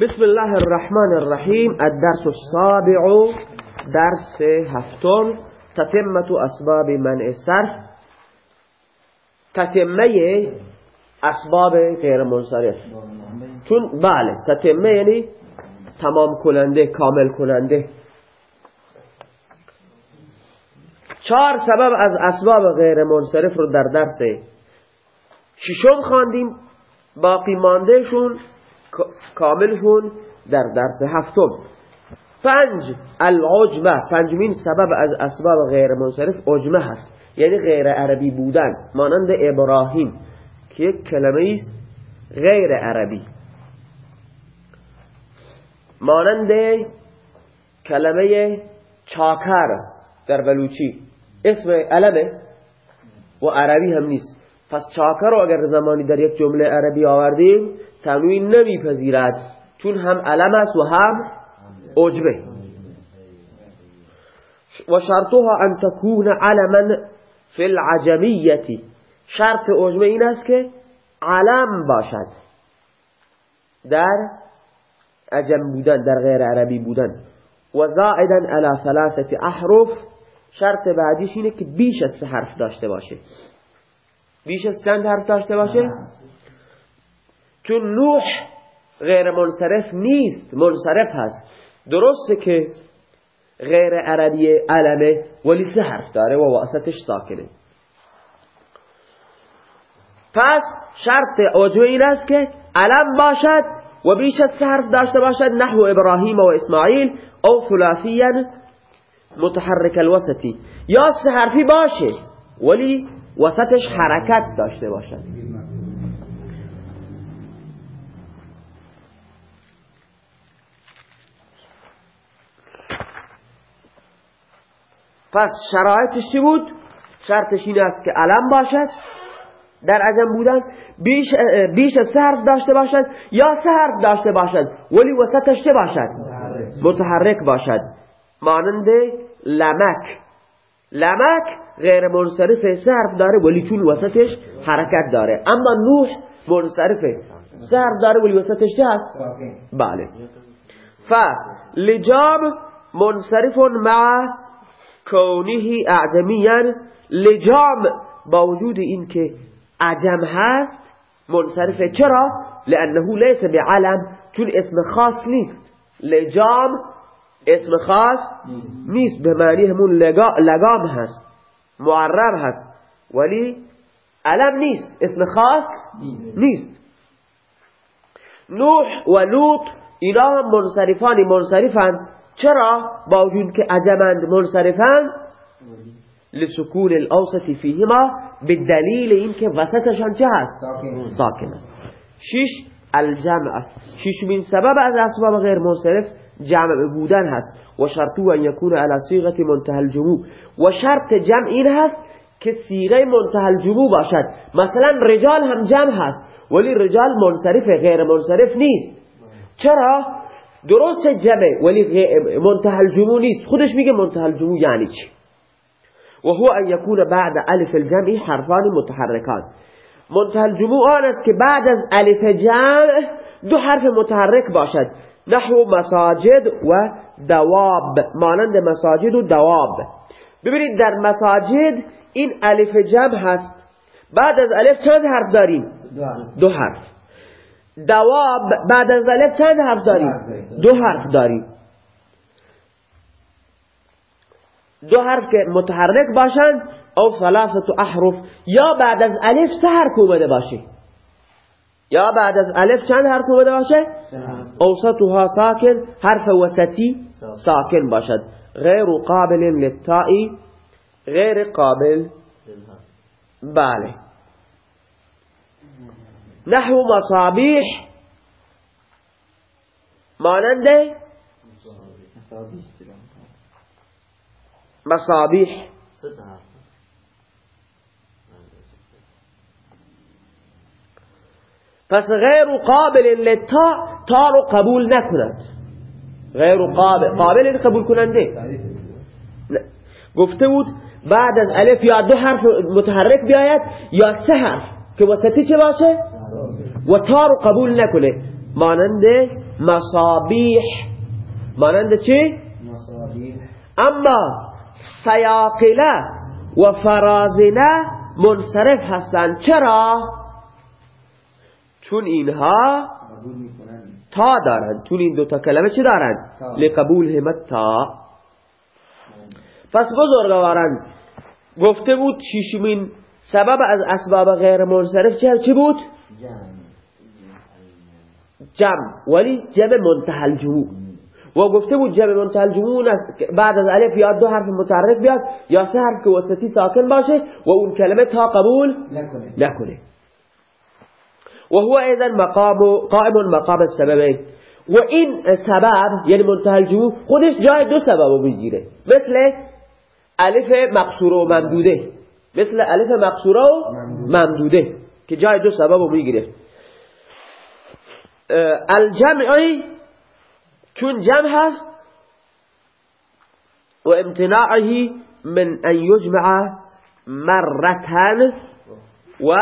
بسم الله الرحمن الرحیم. الدرس السابع درس هفتم. تتمت اسباب منع صرف. تتمه اسباب غیر منصرف. چون بله تتمه یعنی تمام کننده کامل کننده. چهار سبب از اسباب غیر منصرف رو در درس ششم خواندیم. باقی ماندهشون کاملشون در درس هفتم. پنج العجبه پنجمین سبب از اسباب غیر منصرف عجمه هست. یعنی غیر عربی بودن. مانند ابراهیم که یک کلمه است غیر عربی. مانند کلمه چاکر در بلوچی. اسم علمه و عربی هم نیست. پس چاکر رو اگر زمانی در یک جمله عربی آوردیم تنوین نمیپذیرد. چون هم علم است و هم عجبه. و شرطها ان تكون علما فی العجمیتی. شرط عجبه این است که علم باشد. در عجم بودن در غیر عربی بودن. و زائدا على ثلاثه احرف. شرط بعدیش اینه که بیش از سه حرف داشته باشه. بیش از چند حرف داشته باشه؟ چون نوح غیر منصرف نیست منصرف هست. درسته که غیر عربی علمه ولی سه حرف داره و واسطش ساکنه. پس شرط عجوه این است که علم باشد و بیش از سه حرف داشته باشد نحو ابراهیم و اسماعیل او ثلاثیا متحرک الوسطی. یا سه حرفی باشه ولی وسطش حرکت داشته باشد پس شرایطش چی بود؟ شرطش این است که علم باشد در عجم بودن بیش, بیش حرف داشته باشد یا حرف داشته باشد ولی وسطش چه باشد؟ متحرک باشد مانند لمک لمک غیر منصرف حرف داره ولی چون وسطش حرکت داره. اما نوح منصرفه سه حرف داره ولی وسطش چه هست؟ بله. ف لجام منصرف مع کونه اعجمیان لجام با وجود این که عجم هست منصرفه چرا؟ لانه لیس بعلم چون اسم خاص نیست. لجام اسم خاص نیست. به معنی همون لگام هست. معرب هست. ولی علم نیست. اسم خاص نیست. نوح و لوط اینا هم منصرفانی منصرفن. چرا؟ با وجود که عجمند منصرفن. لسکون الاوسط فیهما به دلیل اینکه وسطشان چه هست؟ ساکن است. شش الجمع. ششمین سبب از اسباب غیر منصرف. جمع بودن هست. و شرطو ان یکون على صيغه منتهى الجموع. و شرط جمع این هست که صيغه منتهى الجموع باشد. مثلا رجال هم جمع هست ولی رجال منصرف غیر منصرف نیست. چرا؟ درست جمع ولی منتهى الجموع نیست. خودش میگه منتهى الجموع یعنی چی؟ و هو ان یکون بعد الف الجمع حرفان متحرکان. منتهى الجموع آن است که بعد از الف جمع دو حرف متحرک باشد. نحو مساجد و دواب مانند مساجد و دواب. ببینید در مساجد این الف جمع هست. بعد از الف چند حرف داریم؟ دو حرف. دواب بعد از الف چند حرف داریم؟ دو حرف داریم. دو حرف که متحرک باشند او ثلاثه احرف. یا بعد از الف سه حرف اومده باشه. یا بعد از ألف چند حرف اومده باشه؟ أوسطها ساکن حرف وسطی ساکن باشد. غیر قابل للتائی غیر قابل بله. نحو مصابیح مانند مصابیح. پس غیر قابل لتا تا رو قبول نکند. غیر قابل قابل قبول کننده. گفته بود بعد از الف یا دو حرف متحرک بیاید یا سه حرف که وسطی چه باشه؟ و تا رو قبول نکنه. مانند مصابیح. مانند چی؟ مصابیح اما سیاقله و فرازنه منصرف هستند. چرا؟ چون اینها تا دارند. چون این دوتا کلمه چی دارند؟ تا. لقبول همت تا. پس بزرگواران گفته بود شیشمین سبب از اسباب غیر منصرف چه چی بود؟ جمع. جمع. ولی جمع منتهى الجموع و گفته بود جمع است. که بعد از الف یا دو حرف متحرک بیاد یا سه حرف که وسطی ساکن باشه و اون کلمه تا قبول نکنه. نکنه و هو ایضا مقام قائم مقام السببین و این سبب یعنی منتهى الجموع خودش جای دو سبب میگیره. مثل ألف مقصوره و ممدوده. مثل ألف مقصوره و ممدوده. که جای دو سبب میگیره. الجمعی چون جمع هست و امتناعه من أن یجمع مرتن و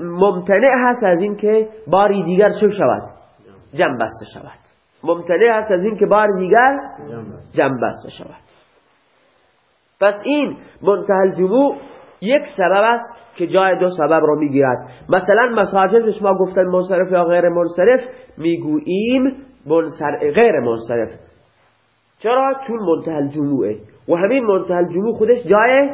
ممتنع هست از این که باری دیگر چه شود؟ جمع بسته شود. ممتنع هست از این که بار دیگر جمع بسته شود. پس این منتهى الجموع یک سبب است که جای دو سبب رو می‌گیرد. مثلا مساجد شما گفتن منصرف یا غیر منصرف می‌گوییم منصر... غیر منصرف. چرا؟ چون منتهى الجموعه. و همین منتهى الجموع خودش جای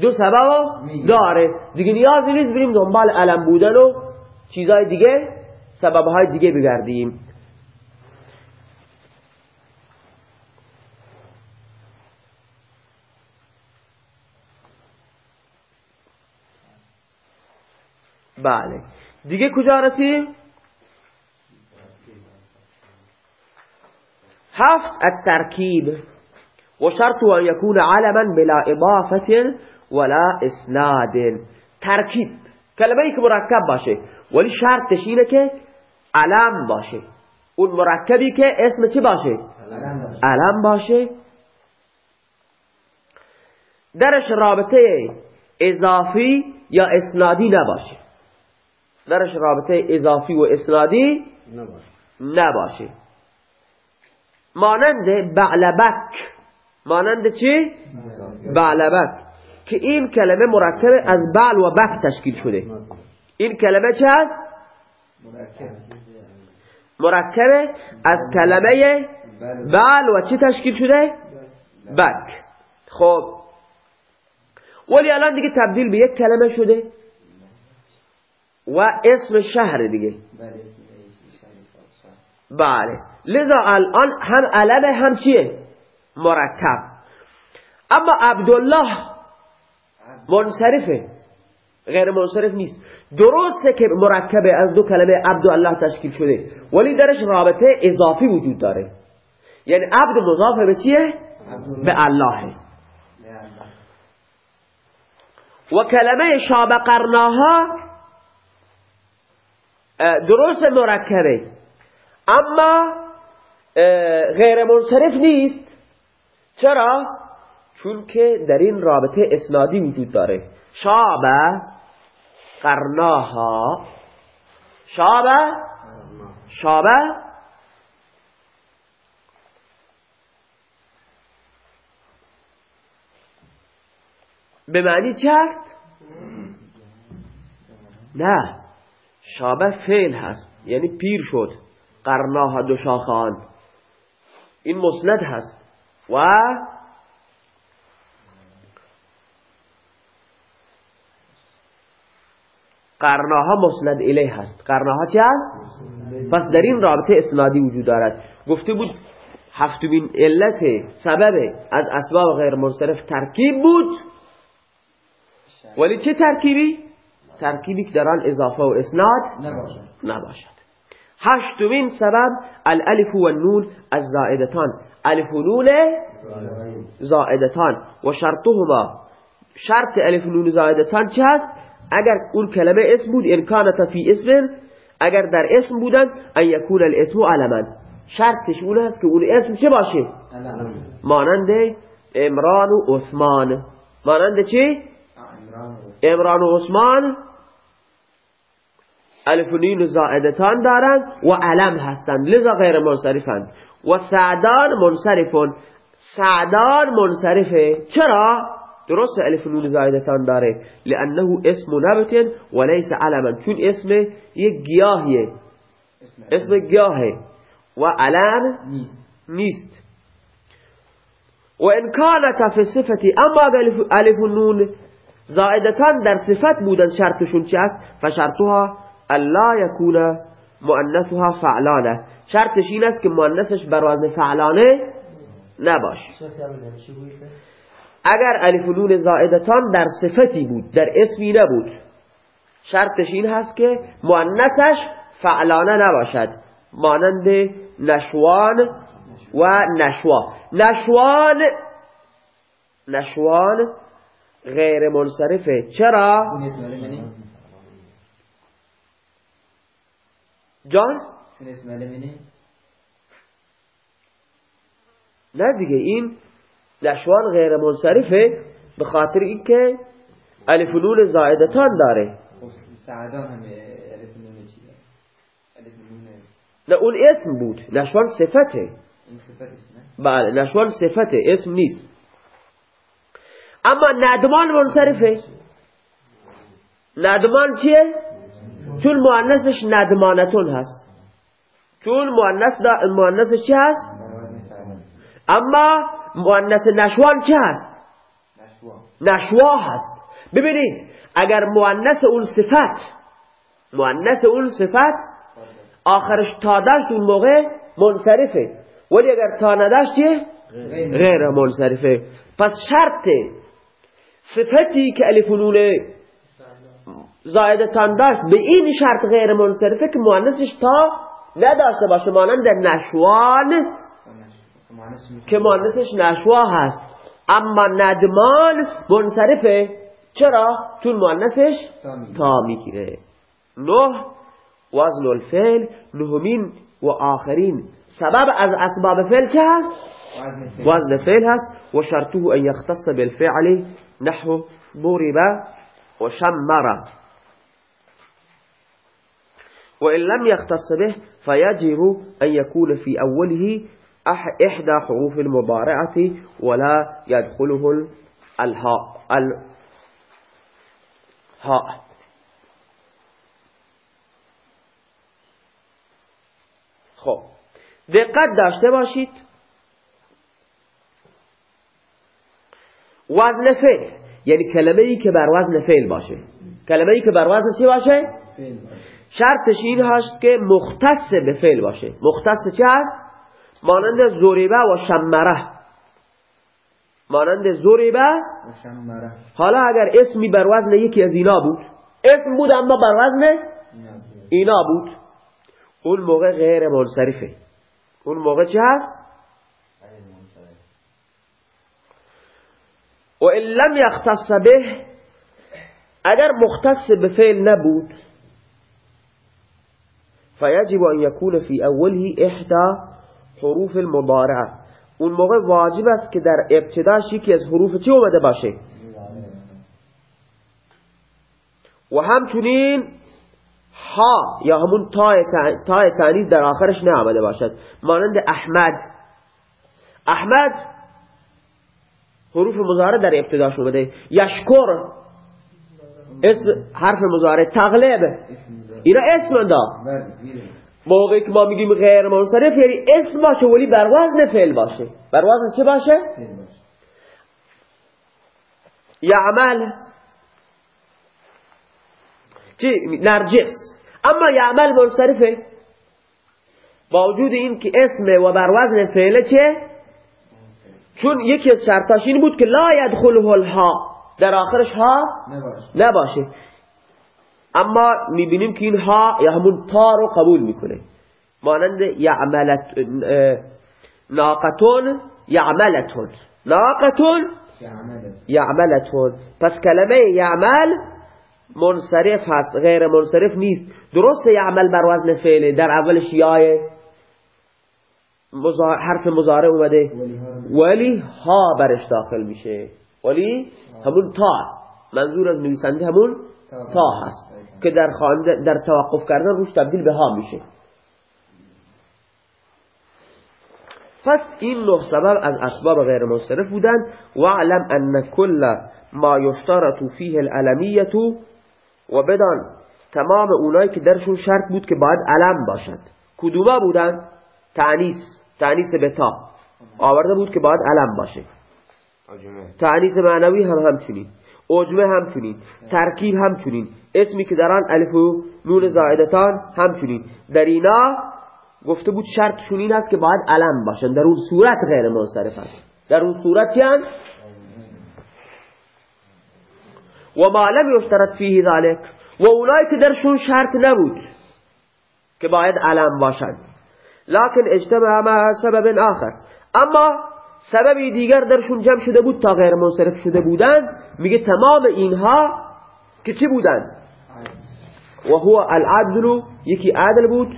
دو سبب. داره دیگه نیازی نیست بریم دنبال علم بودن و چیزهای دیگه سببهای دیگه بگردیم بله دیگه کجا رسیم؟ هفت التركيب وشرط أن يكون علما بلا إضافة ولا إسناد. تركيب کلمه ای که مرکب باشه. ولی شرطش اینه که علم باشه. اون مرکبی که اسم چی باشه. علم باشه. درش رابطه اضافی یا اسنادی نباشه. درش رابطه اضافی و اسنادی نباشه. مانند بعلبک. مانند چی؟ بعلبک. که این کلمه مرکب از بعل و بک تشکیل شده. این کلمه چه هست؟ مرکب از کلمه بعل و چی تشکیل شده؟ بک. خب. ولی الان دیگه تبدیل به یک کلمه شده. و اسم شهر دیگه. بله. لذا الان هم علمه هم چیه؟ مرکب. اما عبدالله منصرفه غیر منصرف نیست درسته که مرکبه از دو کلمه عبدالله تشکیل شده ولی درش رابطه اضافی وجود داره یعنی عبد مضاف به چیه. به الله. و کلمه شاب قرناها اه، درست مرکبه اما غیر منصرف نیست چرا؟ چون که در این رابطه اسنادی وجود داره. شاب قرناها شاب شاب به معنی هست؟ نه شابه فعل هست یعنی پیر شد. قرناها دو شاخان این مسند هست. و قرناها مسند الیه هست. قرناها چه هست؟ پس در این رابطه اسنادی وجود دارد. گفته بود هفتمین علت سبب از اسباب غیر منصرف ترکیب بود. ولی چه ترکیبی؟ ترکیبی که در آن اضافه و اسناد نباشد. نباشد. هشتمین سبب الالف و النون از زائدتان. الف و نون زائدتان. و شرطهما. شرط الف و نون زائدتان چه هست؟ اگر اون کلمه اسم بود امکانت فی اسم اگر در اسم بودن ان یکون الاسم علما. شرطش اون هست که اون اسم چه باشه؟ مانند امران و عثمان. مانند چی؟ امران و عثمان. الف و نون زائدتان دارن و علم هستند لذا غیر منصرفند و سعدان منصرفون. سعدان منصرفه. چرا؟ درست ألف نون زائدتان داره لأنه اسم نبت و لیس علما چون اسم؟ یک گیاهیه. اسم گیاهه و علم نیست. و ان کانت فی صفتی اما ألف نون زائدتان در صفت بودن شرطشون چی است فشرطها الا یکون مؤنثها فعلانه. شرطش این است که مؤنثش بر وزن فعلانه نباش اگر الف نون زائدتان در صفتی بود در اسمی نبود. شرطش این هست که مؤنثش فعلانه نباشد. مانند نشوان و نشوا. نشوان نشوان غیر منصرفه. چرا؟ جان؟ نه دیگه این نشوان غیر منصرفه به خاطر اینکه الف نون زائدتان داره. نه اون اسم بود. نشوان صفته. بله نشوان صفته اسم نیست. اما ندمان منصرفه. ندمان چیه؟ چون مؤنثش ندمانتون هست. چون مؤنث مؤنثش چی هست؟ اما مؤنث نشوان چی هست؟ نشوا نشوا هست. ببینید اگر مؤنث اون صفت مؤنث اون صفت آخرش تا داشت اون موقع منصرفه. ولی اگر تا نداشت چیه؟ غیر. منصرفه. پس شرط صفتی که الف نون داشت به این شرط غیر منصرفه که مؤنثش تا نداشته باشه مانند نشوان که مؤنثش نشوا هست. اما ندمان منصرفه چرا؟ چون مؤنثش. تا می‌گیره. نه وزن الفعل نهمین و آخرین. سبب از اسباب فعل چه هست؟ وزن فعل. هست. و شرطه ان يختص بالفعل نحو ضرب و شمر. وإن لم يختص به فيجب أن يكون في أوله أح- إحدى حروف المضارعة ولا يدخله ال- الهاء الهاء خب. دقت داشته باشید. وزن فعل. یعنی کلمه ای که بر وزن فعل باشه. کلمه ای که بر وزن چی باشه. شرطش این هست که مختص به فعل باشه. مختص چه هست؟ مانند زوریبه و شمره. مانند زوریبه حالا اگر اسمی بر وزن یکی از اینا بود اسم بود اما بر وزن اینا بود. اون موقع غیر منصرفه. اون موقع چه هست؟ و ان لم یختص به اگر مختص به فعل نبود فیجب ان یکون فی اوله احدى حروف المضارعه. اون موقع واجب است که در ابتداش یکی از حروف چی اومده باشه؟ و همچنین ها یا همون تای تعنیز در آخرش نآمده باشد. مانند احمد. احمد حروف مضارع در ابتداش اومده. یشکر. حرف مضارع. تغلب. اینا اسم دا. موقعی که ما میگیم غیر منصرف یعنی اسم باشه ولی بر وزن فعل باشه. بر وزن چه باشه؟ فعل. یعمل. چی؟ نرجس. اما یعمل منصرفه. با وجود این که اسم و بر وزن فعله چه؟ چون یکی از شرطاش این بود که لا یدخله الها در آخرش ها نباشه. نباشه. اما می‌بینیم که این ها یا همون تا رو قبول می‌کنه. مانند یعملت ناقتون یعملتون. ناقتون. یعملتون. پس کلمه یعمل منصرف هست غیر منصرف نیست. درسته یعمل بر وزن فعله در اولش یای حرف مزارع اومده. ولی ها برش داخل میشه. ولی همون تا. منظور از نویسنده همون تا هست. که در خوانده در توقف کردن روش تبدیل به ها میشه. پس این نه سبب از اسباب غیر منصرف بودن. و علم ان کل ما یشترط فیه العلمیت و بدان تمام اونایی که درشون شرط بود که باید علم باشد کدوما بودن؟ تعنیس تعنیس به تا. آورده بود که باید علم باشه. تعنیس معنوی هم همچنین. اجمه همچنین ترکیب همچنین اسمی که در آن الف و نون زائدتان همچنین. در اینا گفته بود شرطشون این است که باید علم باشن. در اون صورت غیر منصرف هست در اون صورت و ما لم یشترط فیه ذلك و اونایی که درشون شرط نبود که باید علم باشند لکن اجتمع مع سبب آخر. اما سببی دیگر درشون جمع شده بود تا غیر منصرف شده بودند میگه تمام اینها که چی بودند و هو العدل یکی عدل بود.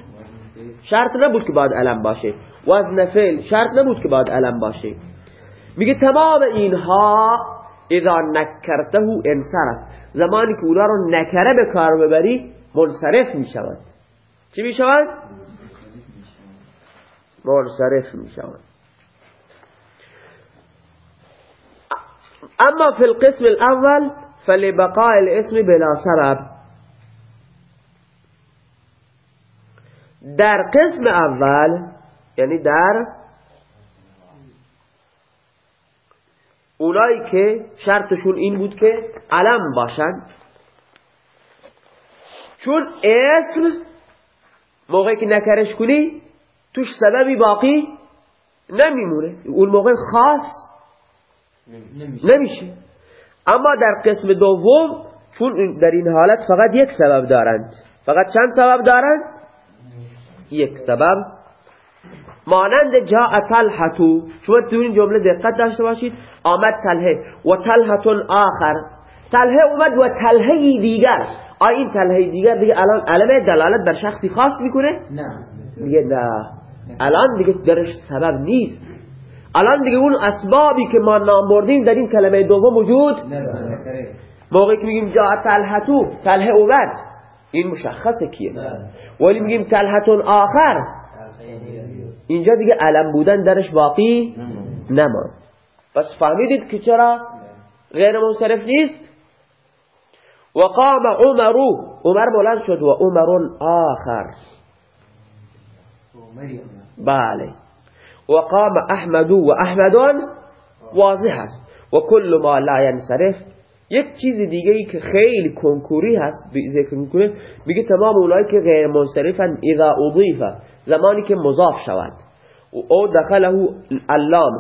شرط نبود که باید علم باشه. وزن فعل شرط نبود که باید علم باشه. میگه تمام اینها اذا نکرته انصرف. زمانی که اونا رو نکره به کار ببری منصرف می‌شود. چی می‌شود؟ منصرف می‌شود. اما في القسم الاول فلبقاء الاسم بلا سبب. در قسم اول یعنی در اونایی که شرطشون این بود که علم باشن چون اسم موقعی که نکرش کنی توش سببی باقی نمیمونه. اون موقع خاص نمیشه. اما در قسم دوم چون در این حالت فقط یک سبب دارند. فقط چند سبب دارند؟ یک سبب. مانند جاء تلحتو شما تو این جمله دقت داشته باشید. آمد تلهه و تلحتون آخر. تلهه اومد و تلهه دیگر. آیا این تلهه دیگر دیگه الان علم دلالت بر شخصی خاص می‌کنه؟ نه. دیگه نه. الان دیگه درش سبب نیست. الان دیگه اون اسبابی که ما نام بردیم در این کلمه دوم وجود موقعی که میگیم جا تلحتو تلهه اومد این مشخصه کیه؟ ولی میگیم تلحتون آخر. اینجا دیگه علم بودن درش باقی نمان پس فهمیدید که چرا؟ غیر منصرف نیست. و قام عمرو عمر بلند شد و عمر آخر. بله. و قام احمد و احمدان واضح است. و کل ما لا ینصرف. یک چیز دیگه ای که خیلی کنکوری هست ذکر می‌کنه میگه تمام اونایی که غیر منصرفن اذا اضیف زمانی که مضاف شود. او دخله اللام.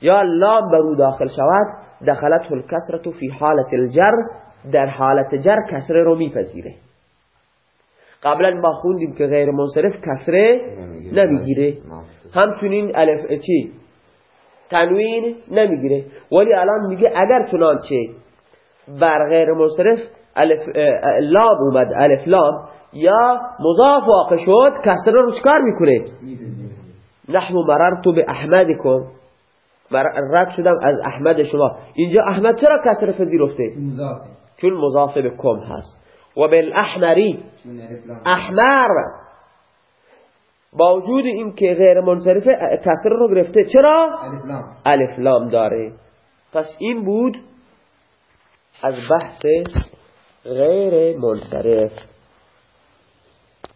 یا لام برو داخل شود دخلته الكسرة فی حالت الجر در حالت جر کسره رو میپذیره. قبلا ما خوندیم که غیر منصرف کسره نمی‌گیره. همچنین الف چی؟ تنوین نمی‌گیره. ولی الان میگه اگر چنانچه بر غیر منصرف الف لام اومد الف لام یا مضاف واقع شد کسره رو چکار می‌کنه؟ نحو مررت به احمدکم رد شدم از احمد شما. اینجا احمد چرا کسره پذیرفته چون مضاف به کم هست. و بالاحمری احمر با وجود این که غیر منصرفه کسر رو گرفته. چرا؟ الف لام داره. پس این بود از بحث غیر منصرف.